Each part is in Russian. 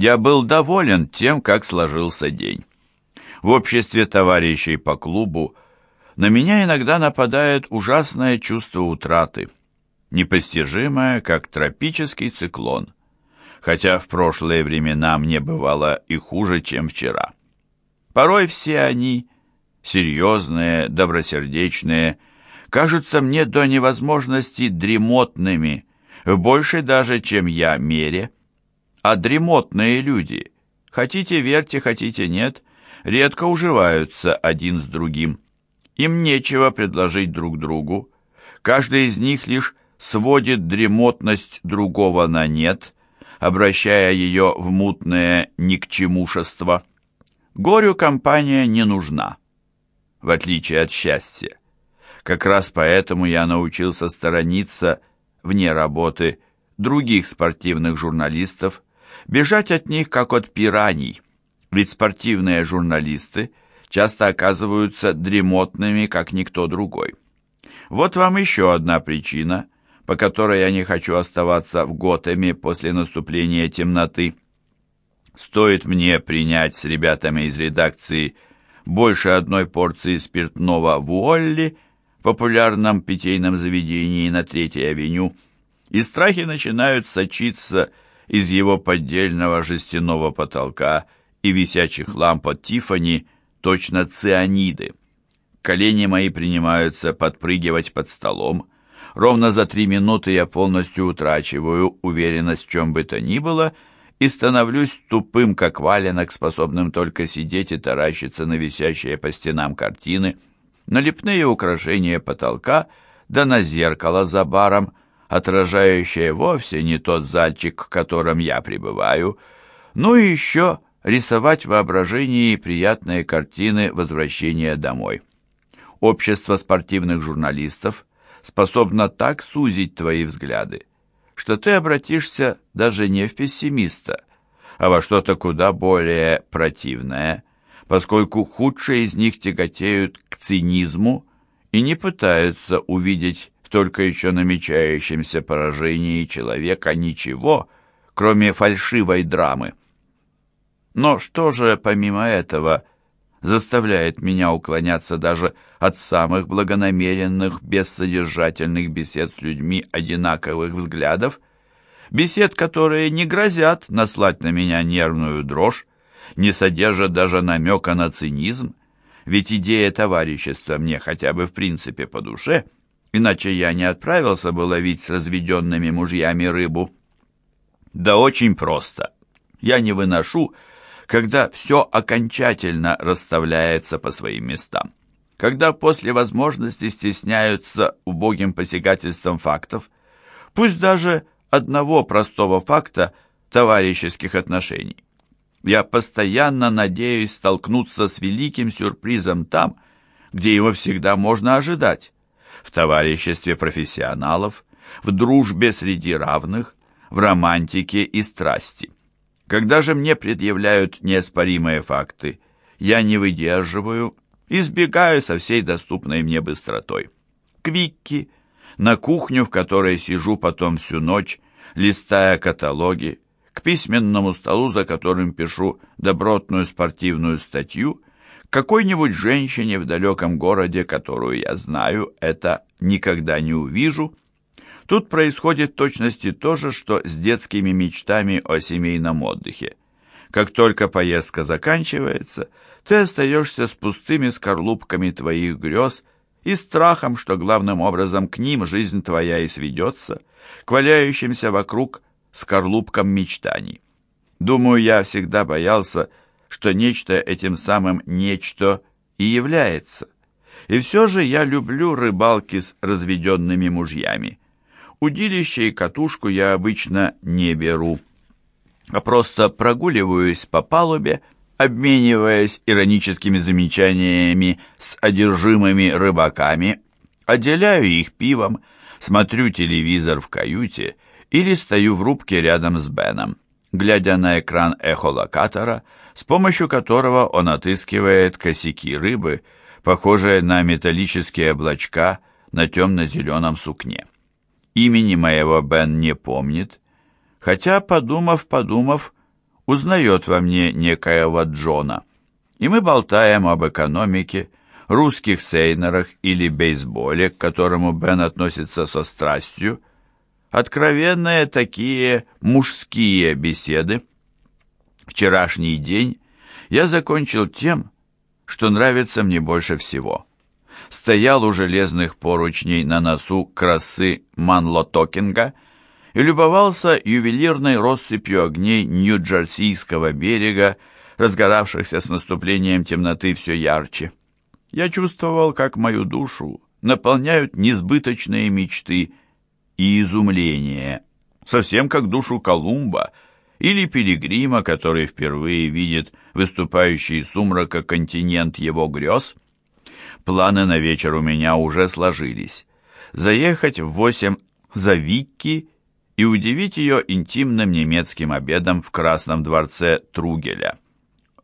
Я был доволен тем, как сложился день. В обществе товарищей по клубу на меня иногда нападает ужасное чувство утраты, непостижимое, как тропический циклон, хотя в прошлые времена мне бывало и хуже, чем вчера. Порой все они, серьезные, добросердечные, кажутся мне до невозможности дремотными, в большей даже, чем я, мере. А дремотные люди, хотите верьте, хотите нет, редко уживаются один с другим. Им нечего предложить друг другу. Каждый из них лишь сводит дремотность другого на нет, обращая ее в мутное никчемушество. Горю компания не нужна, в отличие от счастья. Как раз поэтому я научился сторониться вне работы других спортивных журналистов, бежать от них как от пираний, ведь спортивные журналисты часто оказываются дремотными, как никто другой. Вот вам еще одна причина, по которой я не хочу оставаться в Готэме после наступления темноты. Стоит мне принять с ребятами из редакции больше одной порции спиртного в Уолли, популярном питейном заведении на Третьей авеню, и страхи начинают сочиться из его поддельного жестяного потолка и висячих ламп от Тиффани, точно цианиды. Колени мои принимаются подпрыгивать под столом. Ровно за три минуты я полностью утрачиваю уверенность в чем бы то ни было и становлюсь тупым, как валенок, способным только сидеть и таращиться на висящие по стенам картины, на лепные украшения потолка, да на зеркало за баром, отражающее вовсе не тот зальчик, в котором я пребываю, ну и еще рисовать в воображении приятные картины возвращения домой. Общество спортивных журналистов способно так сузить твои взгляды, что ты обратишься даже не в пессимиста, а во что-то куда более противное, поскольку худшие из них тяготеют к цинизму и не пытаются увидеть только еще намечающемся поражении человека ничего, кроме фальшивой драмы. Но что же, помимо этого, заставляет меня уклоняться даже от самых благонамеренных, бессодержательных бесед с людьми одинаковых взглядов, бесед, которые не грозят наслать на меня нервную дрожь, не содержат даже намека на цинизм, ведь идея товарищества мне хотя бы в принципе по душе, иначе я не отправился бы ловить с разведенными мужьями рыбу. Да очень просто. Я не выношу, когда все окончательно расставляется по своим местам, когда после возможности стесняются убогим посягательством фактов, пусть даже одного простого факта товарищеских отношений. Я постоянно надеюсь столкнуться с великим сюрпризом там, где его всегда можно ожидать, в товариществе профессионалов, в дружбе среди равных, в романтике и страсти. Когда же мне предъявляют неоспоримые факты, я не выдерживаю, избегаю со всей доступной мне быстротой. Квикки, на кухню, в которой сижу потом всю ночь, листая каталоги, к письменному столу, за которым пишу добротную спортивную статью, какой-нибудь женщине в далеком городе, которую я знаю, это никогда не увижу, Тут происходит в точности то же, что с детскими мечтами о семейном отдыхе. Как только поездка заканчивается, ты остаешься с пустыми скорлупками твоих грез и страхом, что главным образом к ним жизнь твоя и сведется, к валяющимся вокруг скорлупкам мечтаний. Думаю, я всегда боялся, что нечто этим самым нечто и является. И все же я люблю рыбалки с разведенными мужьями. Удилище и катушку я обычно не беру, а просто прогуливаюсь по палубе, обмениваясь ироническими замечаниями с одержимыми рыбаками, отделяю их пивом, смотрю телевизор в каюте или стою в рубке рядом с Беном, глядя на экран эхолокатора, с помощью которого он отыскивает косяки рыбы, похожие на металлические облачка на темно-зеленом сукне. Имени моего Бен не помнит, хотя, подумав-подумав, узнает во мне некоего Джона, и мы болтаем об экономике, русских сейнерах или бейсболе, к которому Бен относится со страстью, откровенные такие мужские беседы. Вчерашний день я закончил тем, что нравится мне больше всего. Стоял у железных поручней на носу красы Манлотокинга и любовался ювелирной россыпью огней Нью-Джерсийского берега, разгоравшихся с наступлением темноты все ярче. Я чувствовал, как мою душу наполняют несбыточные мечты и изумление, совсем как душу Колумба или Пилигрима, который впервые видит выступающий из сумрака континент его грез. Планы на вечер у меня уже сложились. Заехать в восемь за Викки и удивить ее интимным немецким обедом в Красном дворце Тругеля.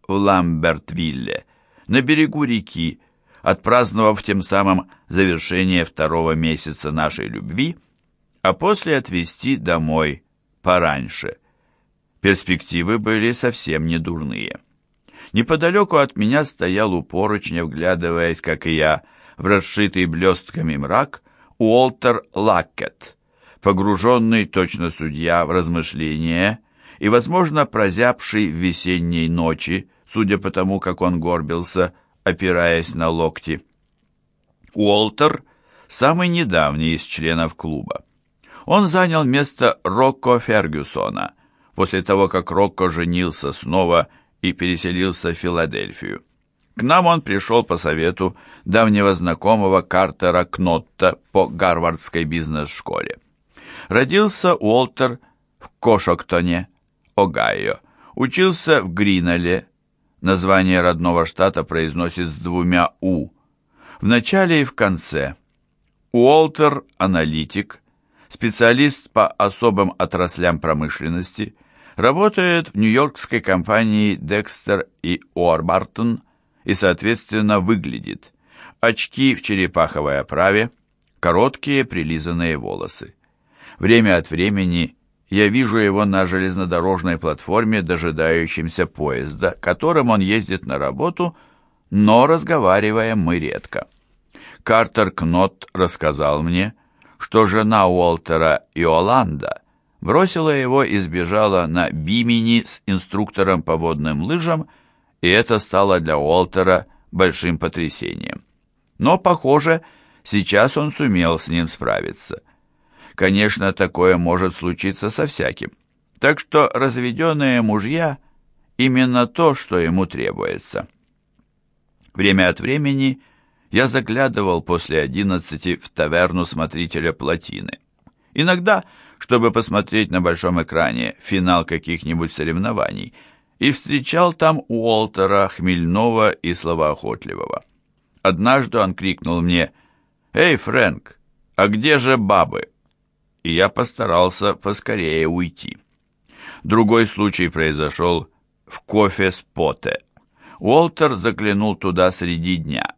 В Ламбертвилле, на берегу реки, отпраздновав тем самым завершение второго месяца нашей любви, а после отвезти домой пораньше. Перспективы были совсем не дурные. Неподалеку от меня стоял у поручня, вглядываясь, как и я, в расшитый блестками мрак, Уолтер Лаккет, погруженный точно судья в размышления и, возможно, прозябший в весенней ночи, судя по тому, как он горбился, опираясь на локти. Уолтер – самый недавний из членов клуба. Он занял место Рокко Фергюсона после того, как Рокко женился снова и переселился в Филадельфию. К нам он пришел по совету давнего знакомого Картера Кнотта по Гарвардской бизнес-школе. Родился Уолтер в Кошоктоне, Огайо, учился в Гринеле, Название родного штата произносит с двумя «у». В начале и в конце. Уолтер – аналитик, специалист по особым отраслям промышленности, работает в нью-йоркской компании Dexter и Уорбартон и, соответственно, выглядит. Очки в черепаховой оправе, короткие прилизанные волосы. Время от времени я вижу его на железнодорожной платформе, дожидающемся поезда, которым он ездит на работу, но разговариваем мы редко. Картер Кнот рассказал мне, что жена Уолтера Иоланда бросила его и сбежала на Бимини с инструктором по водным лыжам, и это стало для Уолтера большим потрясением. Но, похоже, сейчас он сумел с ним справиться. Конечно, такое может случиться со всяким. Так что разведенные мужья – именно то, что ему требуется. Время от времени я заглядывал после одиннадцати в таверну смотрителя плотины. Иногда, чтобы посмотреть на большом экране финал каких-нибудь соревнований, и встречал там Уолтера, хмельного и словоохотливого. Однажды он крикнул мне «Эй, Фрэнк, а где же бабы?» и я постарался поскорее уйти. Другой случай произошел в кофе-споте. Уолтер заглянул туда среди дня.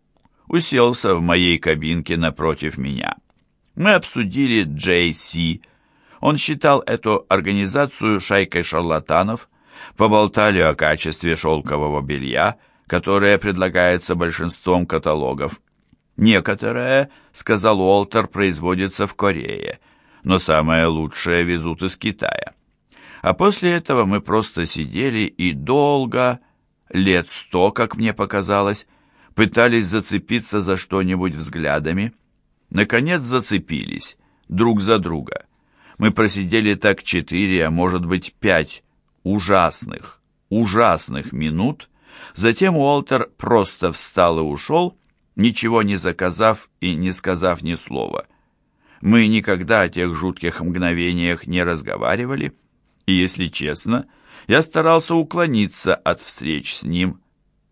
Уселся в моей кабинке напротив меня. Мы обсудили JC. Он считал эту организацию шайкой шарлатанов, поболтали о качестве шелкового белья, которое предлагается большинством каталогов. Некоторое, сказал Уолтер, производится в Корее – но самое лучшее везут из Китая. А после этого мы просто сидели и долго, лет сто, как мне показалось, пытались зацепиться за что-нибудь взглядами. Наконец зацепились, друг за друга. Мы просидели так четыре, а может быть пять ужасных, ужасных минут. Затем Уолтер просто встал и ушел, ничего не заказав и не сказав ни слова. Мы никогда о тех жутких мгновениях не разговаривали, и, если честно, я старался уклониться от встреч с ним,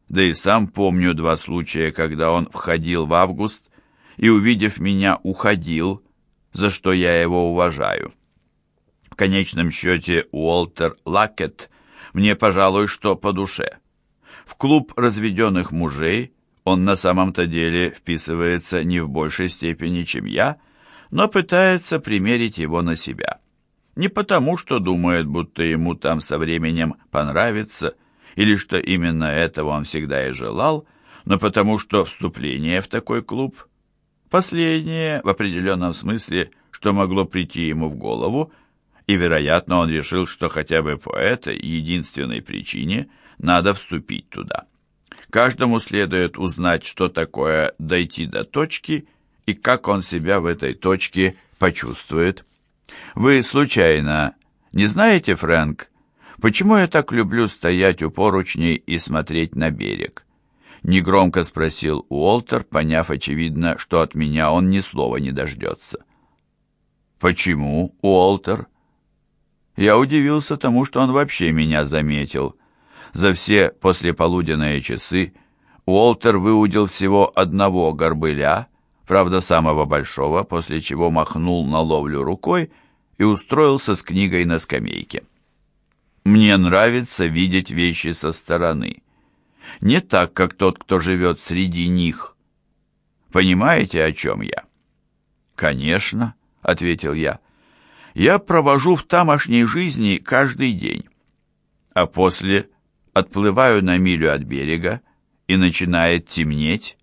да и сам помню два случая, когда он входил в август и, увидев меня, уходил, за что я его уважаю. В конечном счете Уолтер Лакет мне, пожалуй, что по душе. В клуб разведенных мужей он на самом-то деле вписывается не в большей степени, чем я, но пытается примерить его на себя. Не потому, что думает, будто ему там со временем понравится, или что именно этого он всегда и желал, но потому что вступление в такой клуб – последнее, в определенном смысле, что могло прийти ему в голову, и, вероятно, он решил, что хотя бы по этой единственной причине надо вступить туда. Каждому следует узнать, что такое дойти до точки и как он себя в этой точке почувствует. Вы случайно не знаете, Фрэнк, почему я так люблю стоять у поручней и смотреть на берег? Негромко спросил Уолтер, поняв, очевидно, что от меня он ни слова не дождется. «Почему, Уолтер?» Я удивился тому, что он вообще меня заметил. За все послеполуденные часы Уолтер выудил всего одного горбыля, правда самого большого, после чего махнул на ловлю рукой и устроился с книгой на скамейке. Мне нравится видеть вещи со стороны. Не так, как тот, кто живет среди них. Понимаете, о чем я? Конечно, ответил я. Я провожу в тамошней жизни каждый день. А после отплываю на милю от берега, и начинает темнеть,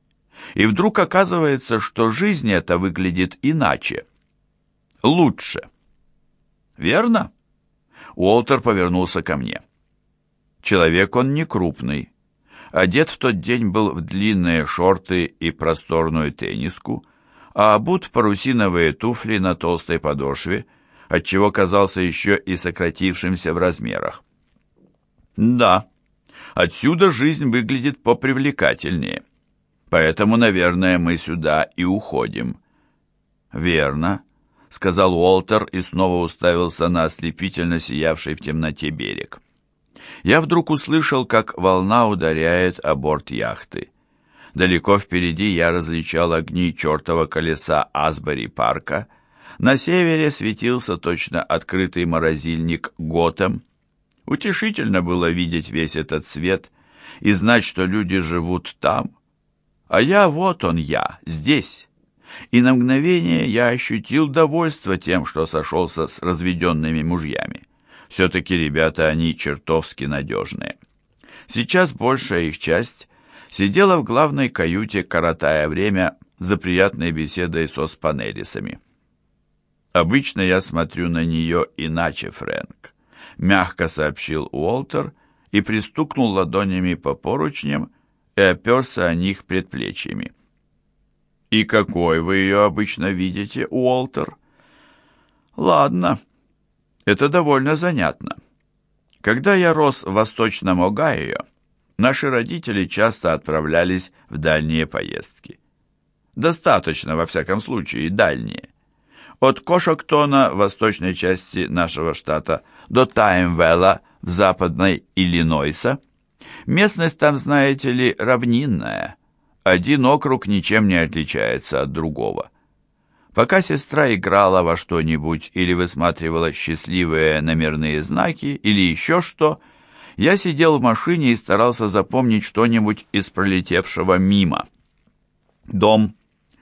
и вдруг оказывается, что жизнь эта выглядит иначе, лучше. Верно? Уолтер повернулся ко мне. Человек он не крупный. Одет в тот день был в длинные шорты и просторную тенниску, а обут в парусиновые туфли на толстой подошве, отчего казался еще и сократившимся в размерах. Да, отсюда жизнь выглядит попривлекательнее. Поэтому, наверное, мы сюда и уходим. Верно, сказал Уолтер и снова уставился на ослепительно сиявший в темноте берег. Я вдруг услышал, как волна ударяет о борт яхты. Далеко впереди я различал огни чертова колеса Асбери-парка. На севере светился точно открытый морозильник Готэм. Утешительно было видеть весь этот свет и знать, что люди живут там, а я, вот он я, здесь. И на мгновение я ощутил довольство тем, что сошелся с разведенными мужьями. Все-таки ребята они чертовски надежные. Сейчас большая их часть сидела в главной каюте, коротая время за приятной беседой со Спанелисами. «Обычно я смотрю на нее иначе, Фрэнк», — мягко сообщил Уолтер и пристукнул ладонями по поручням, и оперся о них предплечьями. «И какой вы ее обычно видите, Уолтер?» «Ладно, это довольно занятно. Когда я рос в Восточном Огайо, наши родители часто отправлялись в дальние поездки. Достаточно, во всяком случае, дальние. От Кошоктона в восточной части нашего штата до Таймвелла в западной Иллинойса – Местность там, знаете ли, равнинная. Один округ ничем не отличается от другого. Пока сестра играла во что-нибудь или высматривала счастливые номерные знаки или еще что, я сидел в машине и старался запомнить что-нибудь из пролетевшего мимо. Дом,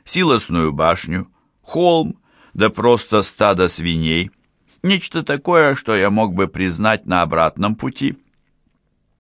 силосную башню, холм, да просто стадо свиней. Нечто такое, что я мог бы признать на обратном пути –